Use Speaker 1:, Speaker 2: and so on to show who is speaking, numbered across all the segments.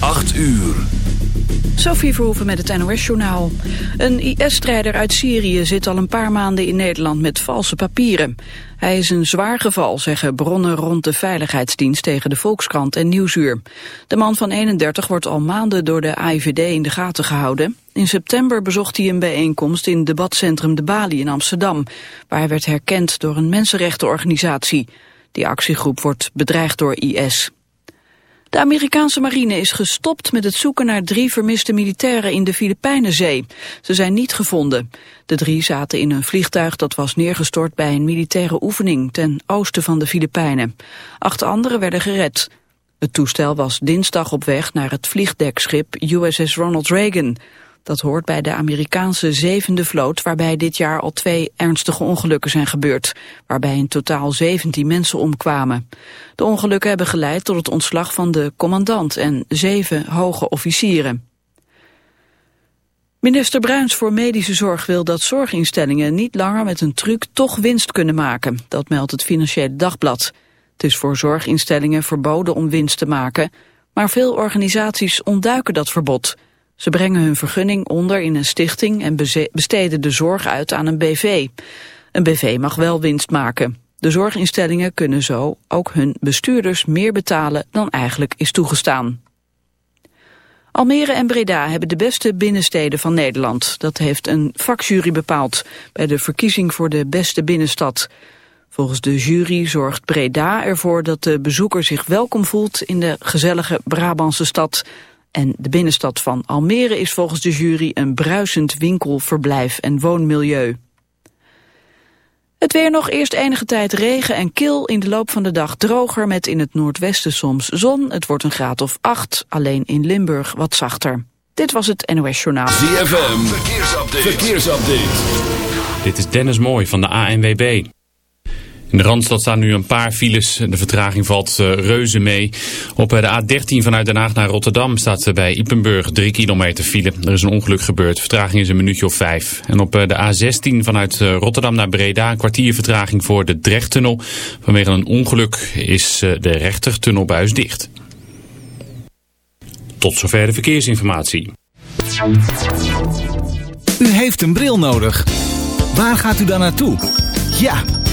Speaker 1: 8 uur.
Speaker 2: Sophie Verhoeven met het NOS-journaal. Een IS-strijder uit Syrië zit al een paar maanden in Nederland met valse papieren. Hij is een zwaar geval, zeggen bronnen rond de Veiligheidsdienst tegen de Volkskrant en Nieuwsuur. De man van 31 wordt al maanden door de AIVD in de gaten gehouden. In september bezocht hij een bijeenkomst in debatcentrum De Bali in Amsterdam, waar hij werd herkend door een mensenrechtenorganisatie. Die actiegroep wordt bedreigd door IS. De Amerikaanse marine is gestopt met het zoeken naar drie vermiste militairen in de Filipijnenzee. Ze zijn niet gevonden. De drie zaten in een vliegtuig dat was neergestort bij een militaire oefening ten oosten van de Filipijnen. Acht anderen werden gered. Het toestel was dinsdag op weg naar het vliegdekschip USS Ronald Reagan. Dat hoort bij de Amerikaanse zevende vloot waarbij dit jaar al twee ernstige ongelukken zijn gebeurd, waarbij in totaal 17 mensen omkwamen. De ongelukken hebben geleid tot het ontslag van de commandant en zeven hoge officieren. Minister Bruins voor Medische Zorg wil dat zorginstellingen niet langer met een truc toch winst kunnen maken. Dat meldt het Financiële Dagblad. Het is voor zorginstellingen verboden om winst te maken, maar veel organisaties ontduiken dat verbod. Ze brengen hun vergunning onder in een stichting en besteden de zorg uit aan een BV. Een BV mag wel winst maken. De zorginstellingen kunnen zo ook hun bestuurders meer betalen dan eigenlijk is toegestaan. Almere en Breda hebben de beste binnensteden van Nederland. Dat heeft een vakjury bepaald bij de verkiezing voor de beste binnenstad. Volgens de jury zorgt Breda ervoor dat de bezoeker zich welkom voelt in de gezellige Brabantse stad. En de binnenstad van Almere is volgens de jury een bruisend winkel, verblijf en woonmilieu. Het weer nog eerst enige tijd regen en kil in de loop van de dag droger met in het noordwesten soms zon. Het wordt een graad of 8, alleen in Limburg wat zachter. Dit was het NOS Journaal.
Speaker 1: ZFM, verkeersupdate. verkeersupdate.
Speaker 3: Dit is Dennis Mooi van de ANWB. In de Randstad staan nu een paar files. De vertraging valt uh, reuze mee. Op uh, de A13 vanuit Den Haag naar Rotterdam staat uh, bij Ipenburg 3 kilometer file. Er is een ongeluk gebeurd. Vertraging is een minuutje of vijf. En op de A16 vanuit Rotterdam naar Breda een kwartier vertraging voor de Drechttunnel. Vanwege een ongeluk is de rechtertunnelbuis dicht. Tot zover de verkeersinformatie.
Speaker 4: U heeft een bril nodig. Waar gaat u dan naartoe? Ja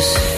Speaker 5: choose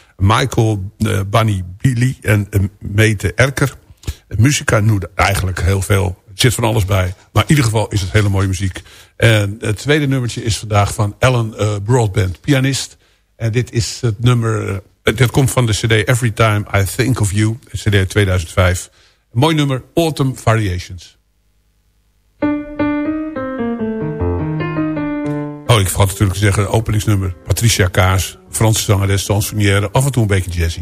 Speaker 5: Michael uh, Bunny Billy en uh, Mete Erker. Muzika noemde eigenlijk heel veel. Er zit van alles bij. Maar in ieder geval is het hele mooie muziek. En het tweede nummertje is vandaag van Ellen uh, Broadband, pianist. En dit is het nummer
Speaker 6: dit komt van de cd Every Time I Think of You. cd 2005. Een mooi nummer, Autumn Variations. Oh, ik vergat natuurlijk te zeggen, openingsnummer. Patricia Kaas, Franse zangeres, chansonnière, af en toe een beetje jazzy.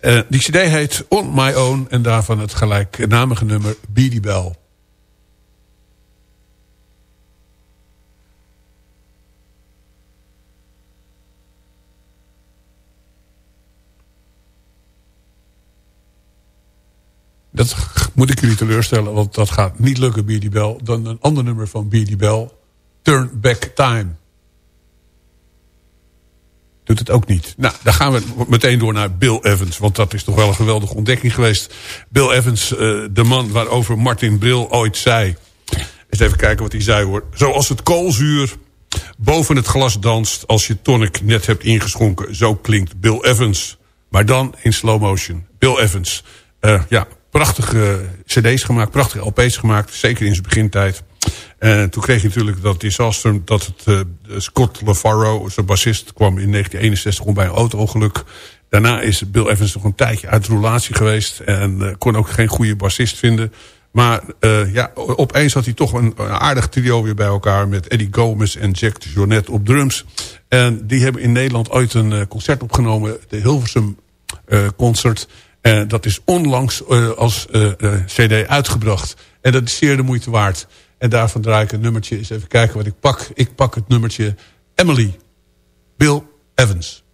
Speaker 6: Uh, die cd heet On My Own en daarvan het gelijknamige nummer Beady Bell. Dat moet ik jullie teleurstellen, want dat gaat niet lukken, Beady Bell. Dan een ander nummer van Beady Bell, Turn Back Time. Doet het ook niet. Nou, dan gaan we meteen door naar Bill Evans. Want dat is toch wel een geweldige ontdekking geweest. Bill Evans, uh, de man waarover Martin Brill ooit zei. Eens even kijken wat hij zei hoor. Zoals het koolzuur boven het glas danst als je tonic net hebt ingeschonken. Zo klinkt Bill Evans. Maar dan in slow motion. Bill Evans. Uh, ja, prachtige cd's gemaakt, prachtige LP's gemaakt. Zeker in zijn begintijd. En toen kreeg je natuurlijk dat disaster dat het, uh, Scott LaFaro, zijn bassist, kwam in 1961 om bij een auto-ongeluk. Daarna is Bill Evans nog een tijdje uit relatie geweest. En uh, kon ook geen goede bassist vinden. Maar uh, ja, opeens had hij toch een, aardig trio weer bij elkaar... met Eddie Gomez en Jack Jonet op drums. En die hebben in Nederland ooit een concert opgenomen. De Hilversum Concert. En dat is onlangs als cd uitgebracht. En dat is zeer de moeite waard. En daarvan draai ik een nummertje. Eens even kijken wat ik pak. Ik pak het nummertje Emily. Bill Evans.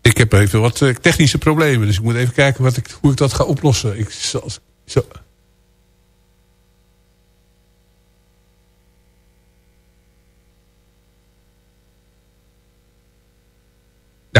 Speaker 6: Ik heb even wat technische problemen. Dus ik moet even kijken wat ik, hoe ik dat ga oplossen. Ik zal,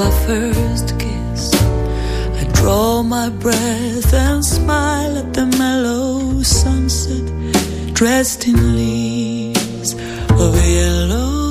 Speaker 5: Of
Speaker 7: our first kiss. I draw my breath and smile at the mellow sunset dressed in leaves of yellow.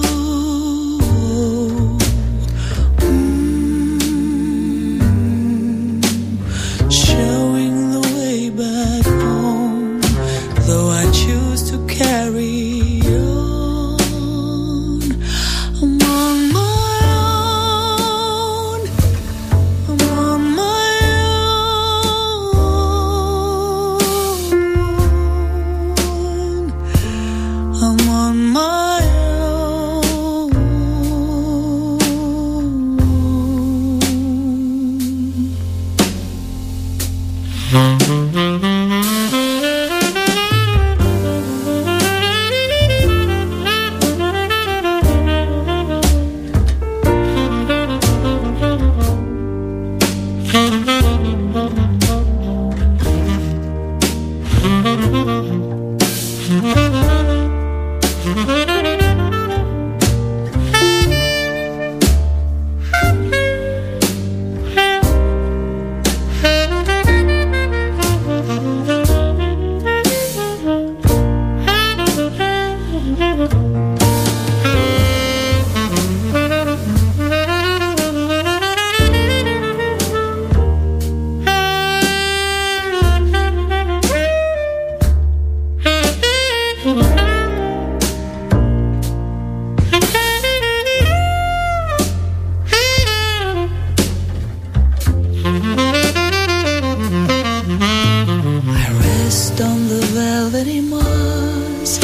Speaker 7: Velvety moss.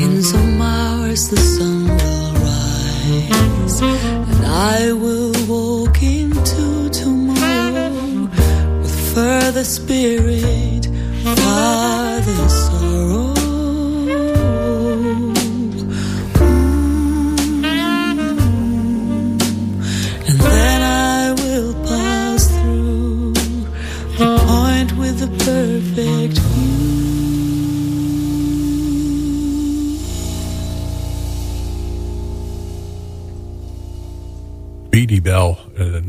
Speaker 7: In some hours the sun will rise, and I will walk into tomorrow with further spirit, farther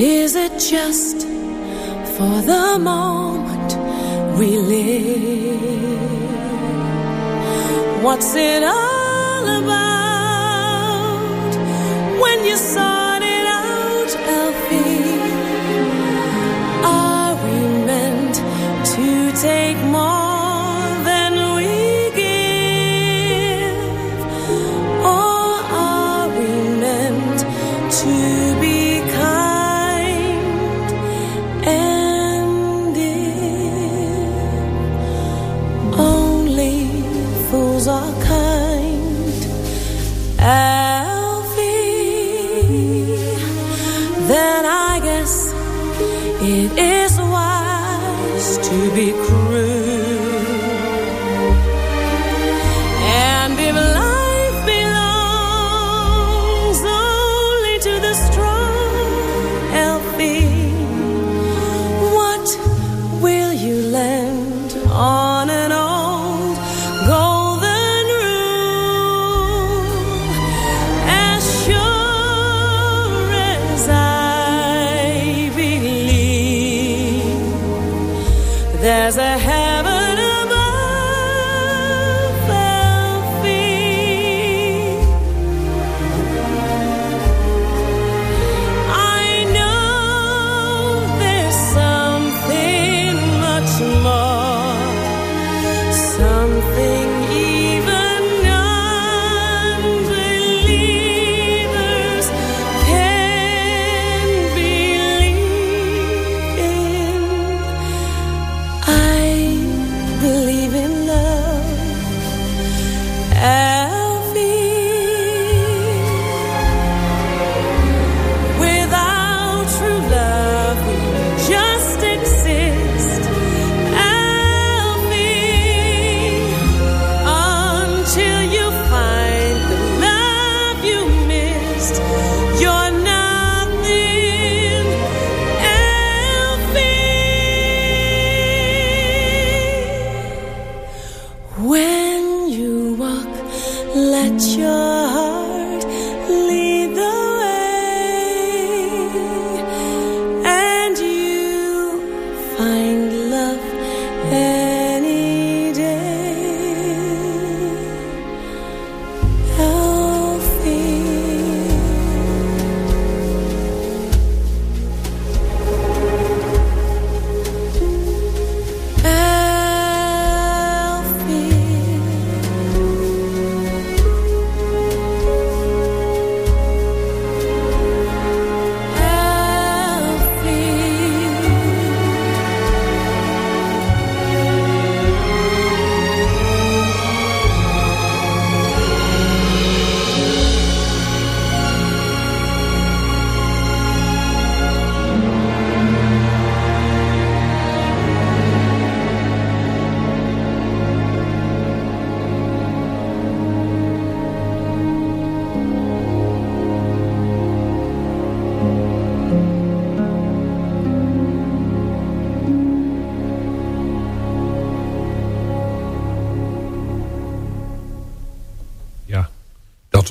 Speaker 8: Is it
Speaker 6: just
Speaker 8: for the moment we live? What's it all about? When you sort it out, Elfie, are we meant to take?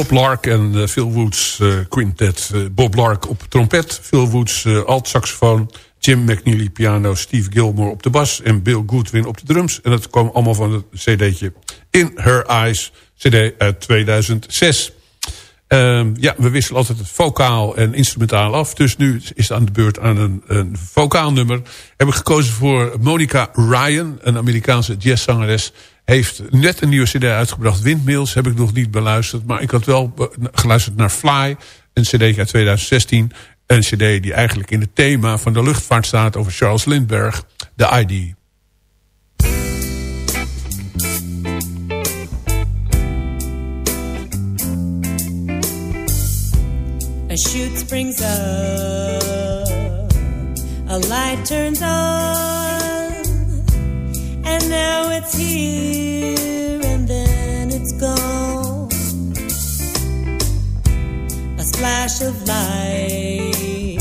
Speaker 6: Bob Lark en uh, Phil Woods uh, quintet. Uh, Bob Lark op trompet, Phil Woods alt saxofoon... Jim McNeely piano, Steve Gilmore op de bas... en Bill Goodwin op de drums. En dat kwam allemaal van het cd'tje In Her Eyes, cd uit 2006. Um, ja, we wisselen altijd het vocaal en instrumentaal af. Dus nu is het aan de beurt aan een, een vocaal nummer. Heb ik gekozen voor Monica Ryan, een Amerikaanse jazzzangeres. Heeft net een nieuwe cd uitgebracht. Windmills heb ik nog niet beluisterd. Maar ik had wel geluisterd naar Fly, een cd uit 2016. Een cd die eigenlijk in het thema van de luchtvaart staat over Charles Lindbergh, de ID.
Speaker 8: A shoot springs up, a light turns on, and now it's here and then it's gone. A splash of light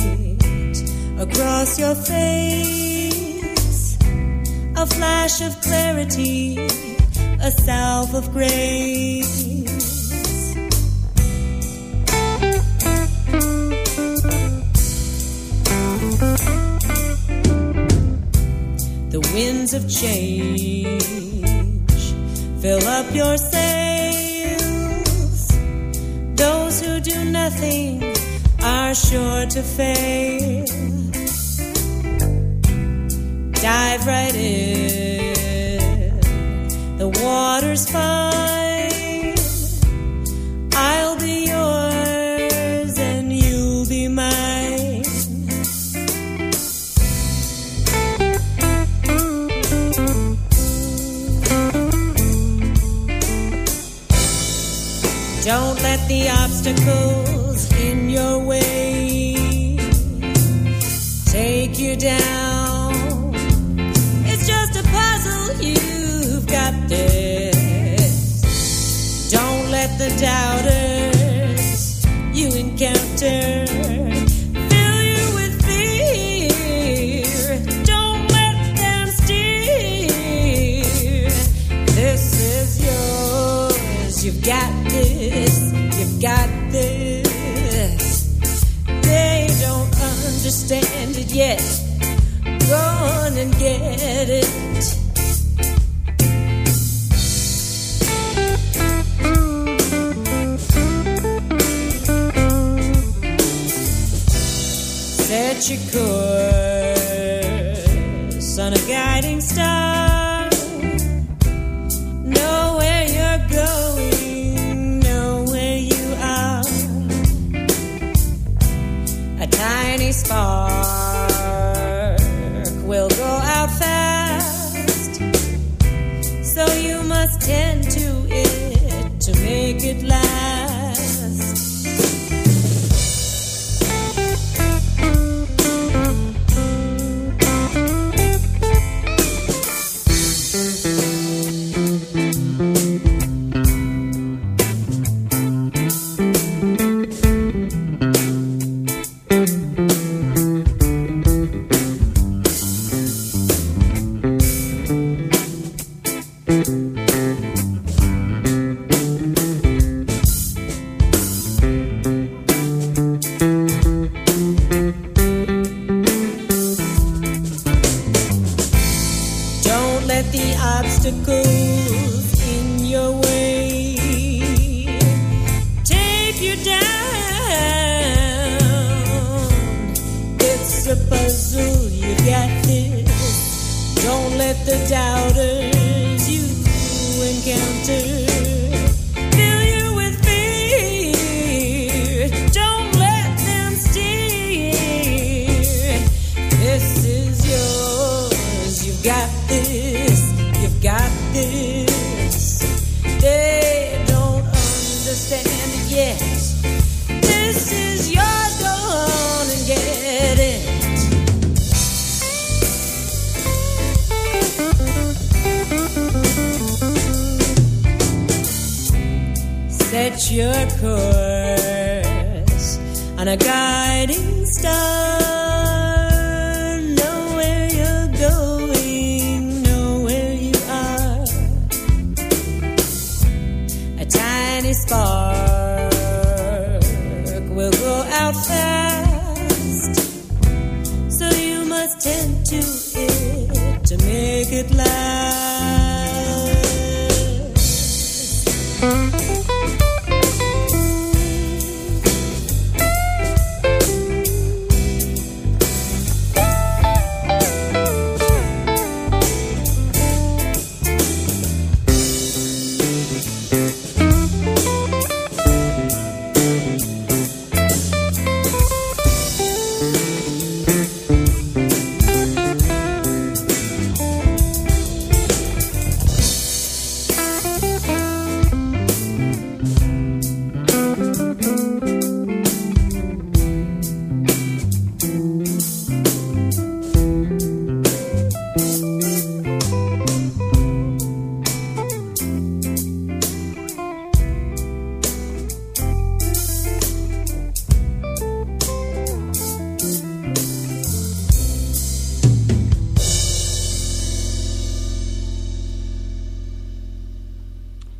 Speaker 8: across your face, a flash of clarity, a salve of grace The winds of change fill up your sails. Those who do nothing are sure to fail. Dive right in, the water's fine. Don't let the obstacles in your way take you down. It's just a puzzle, you've got this. Don't let the doubters you encounter got this. They don't understand it yet. Go on and get it. Let the obstacles in your way take you down. It's a puzzle, you got this. Don't let the doubters you encounter and a guiding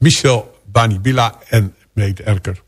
Speaker 6: Michel Banibila en Mete Erker.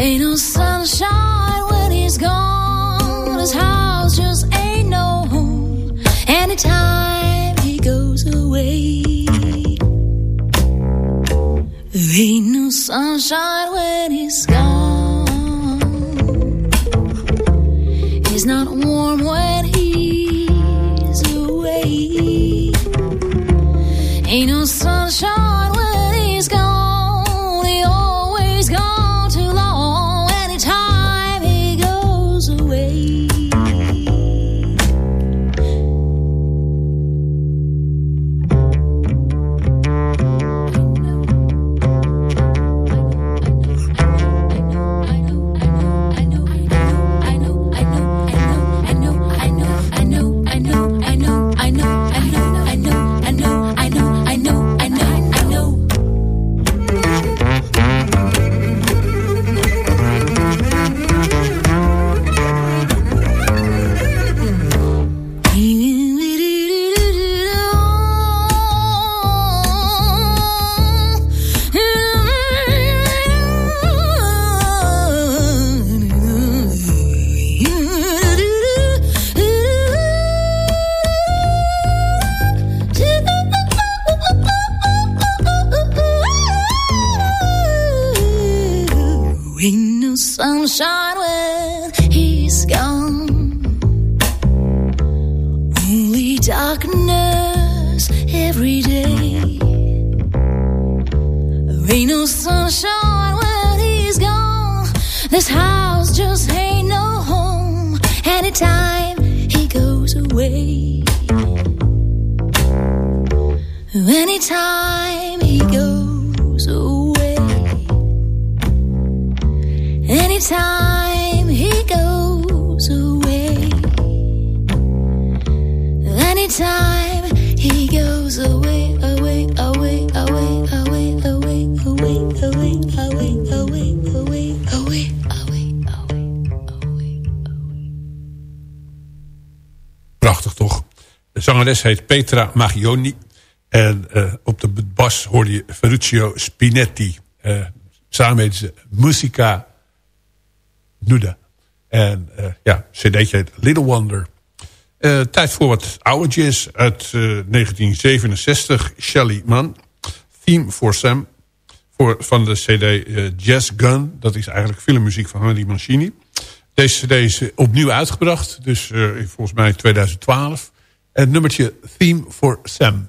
Speaker 5: Ain't no sunshine when he's gone. His house just ain't no home. Anytime he goes away, ain't no sunshine when he's gone. It's not warm when Anytime he goes away. Anytime he goes away, away, away, away, away, away, away, away, away, away, away, away, away.
Speaker 6: Prachtig toch? De zangeres heet Petra Magioni. En uh, op de bas hoorde je Ferruccio Spinetti. Uh, samen heet ze Musica Nuda. En uh, ja, cd'tje Little Wonder. tijd voor wat oude jazz uit 1967. Shelly Mann. Theme for Sam. Voor, van de cd Jazz Gun. Dat is eigenlijk filmmuziek van Henry Mancini. Deze cd is opnieuw uitgebracht. Dus volgens mij 2012. Het nummertje Theme for Sam.